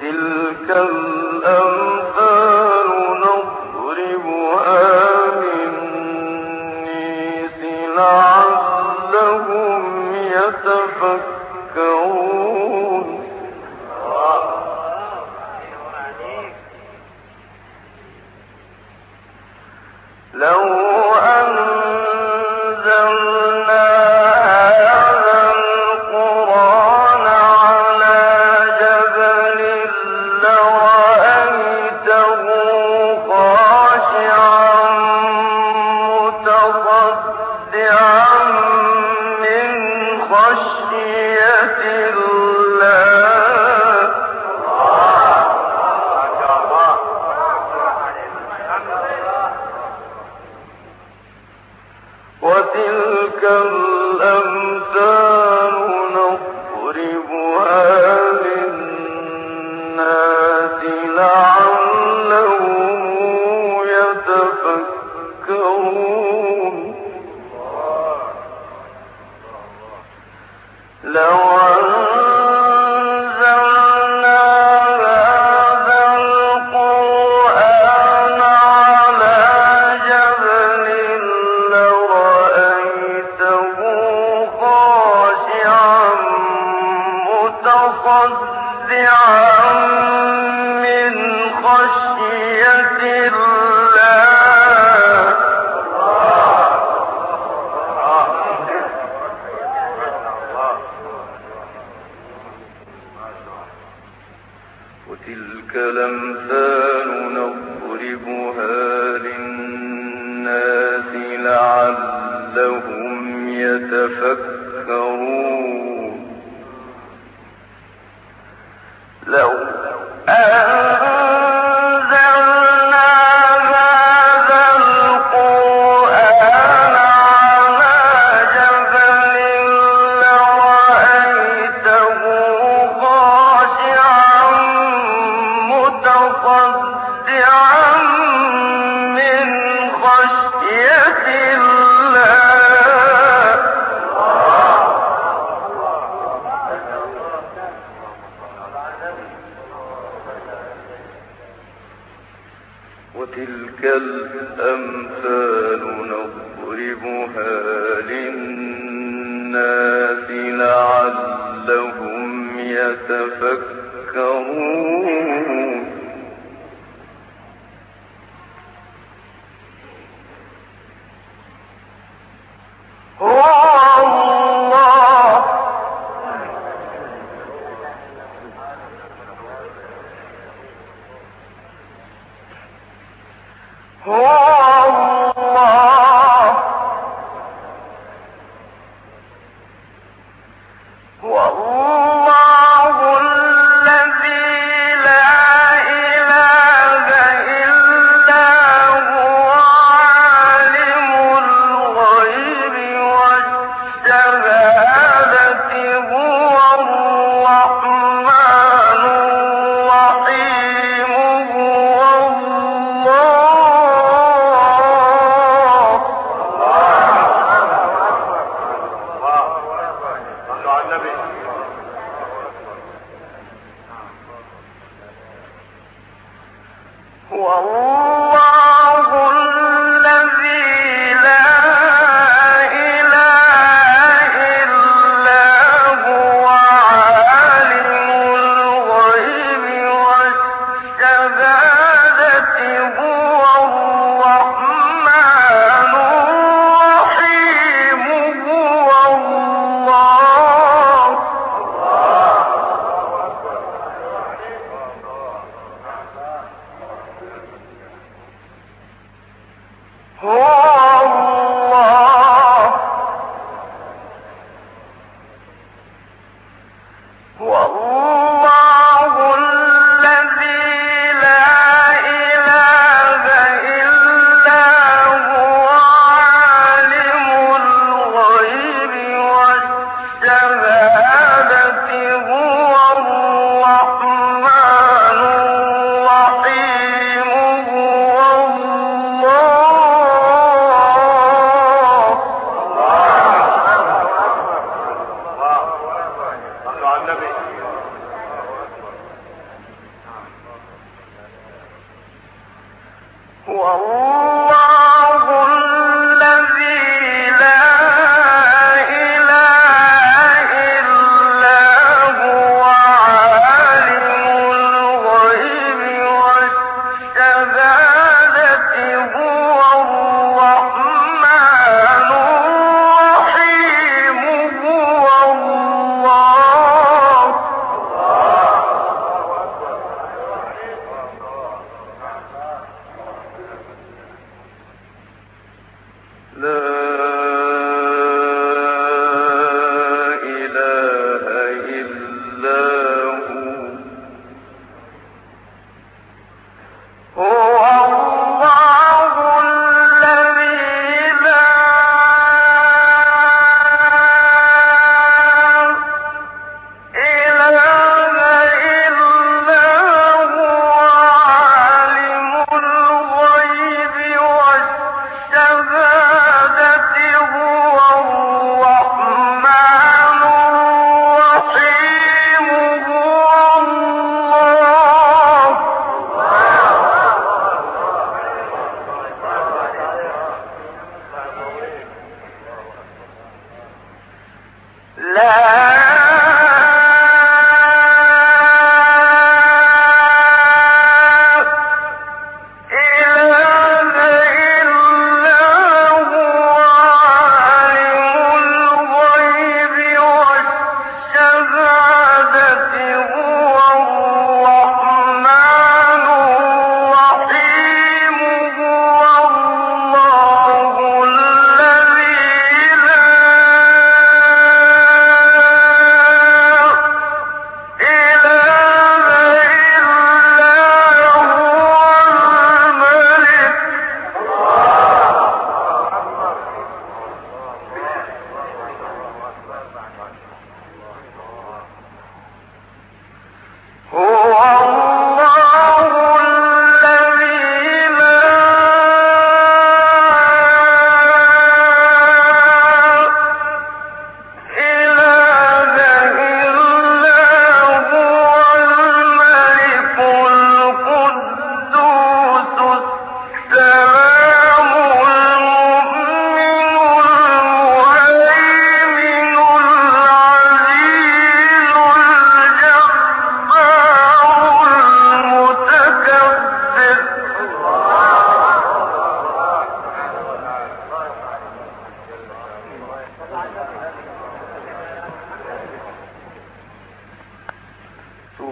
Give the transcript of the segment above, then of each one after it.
وتلك الأمثال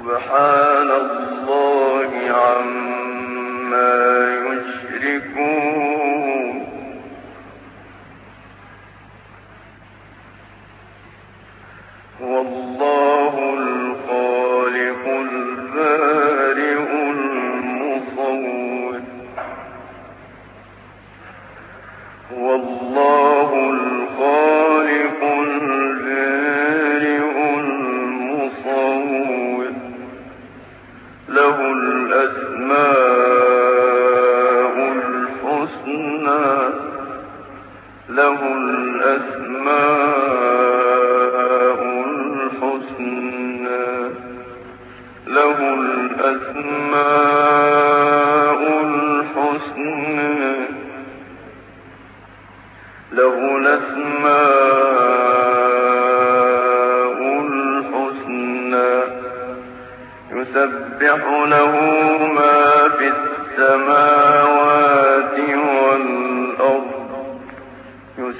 سبحان الله عما يشركون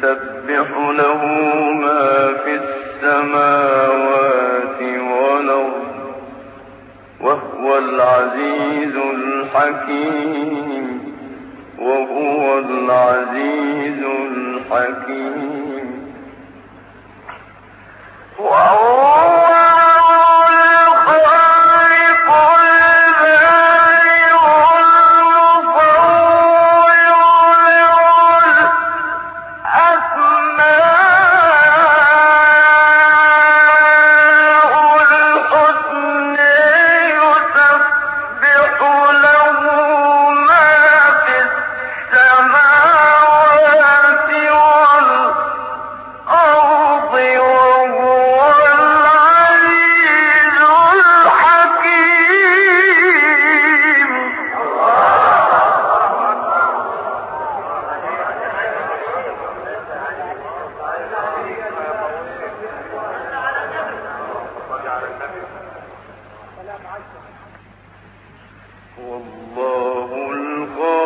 يسبح له ما في السماوات والأرض وهو العزيز الحكيم وهو العزيز الحكيم. والله الغالب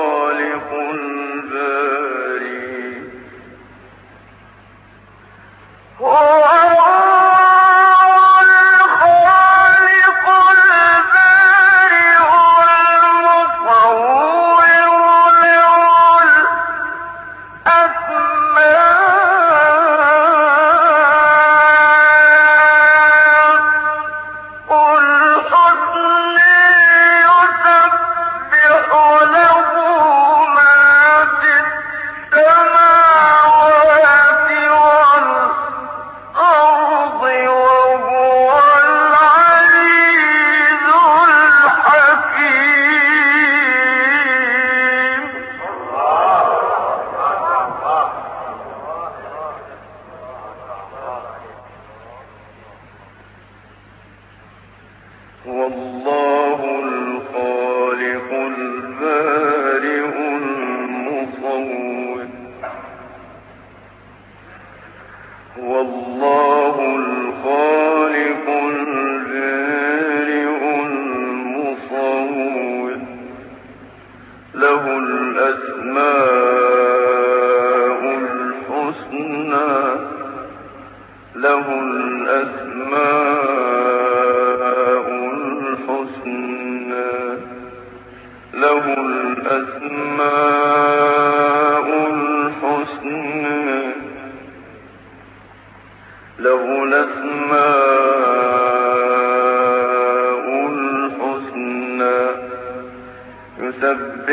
والله